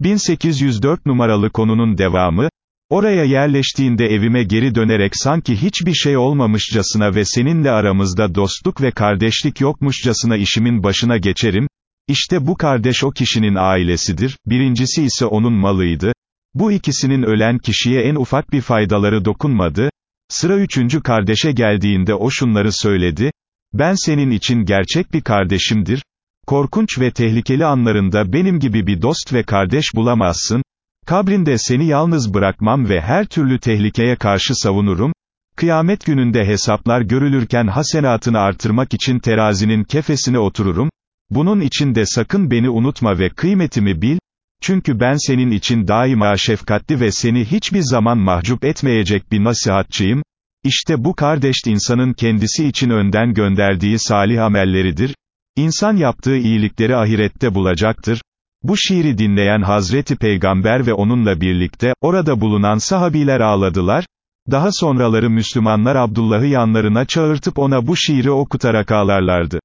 1804 numaralı konunun devamı, oraya yerleştiğinde evime geri dönerek sanki hiçbir şey olmamışçasına ve seninle aramızda dostluk ve kardeşlik yokmuşçasına işimin başına geçerim, işte bu kardeş o kişinin ailesidir, birincisi ise onun malıydı, bu ikisinin ölen kişiye en ufak bir faydaları dokunmadı, sıra üçüncü kardeşe geldiğinde o şunları söyledi, ben senin için gerçek bir kardeşimdir, korkunç ve tehlikeli anlarında benim gibi bir dost ve kardeş bulamazsın, kabrinde seni yalnız bırakmam ve her türlü tehlikeye karşı savunurum, kıyamet gününde hesaplar görülürken hasenatını artırmak için terazinin kefesine otururum, bunun için de sakın beni unutma ve kıymetimi bil, çünkü ben senin için daima şefkatli ve seni hiçbir zaman mahcup etmeyecek bir nasihatçıyım, İşte bu kardeş insanın kendisi için önden gönderdiği salih amelleridir, İnsan yaptığı iyilikleri ahirette bulacaktır, bu şiiri dinleyen Hazreti Peygamber ve onunla birlikte, orada bulunan sahabiler ağladılar, daha sonraları Müslümanlar Abdullah'ı yanlarına çağırtıp ona bu şiiri okutarak ağlarlardı.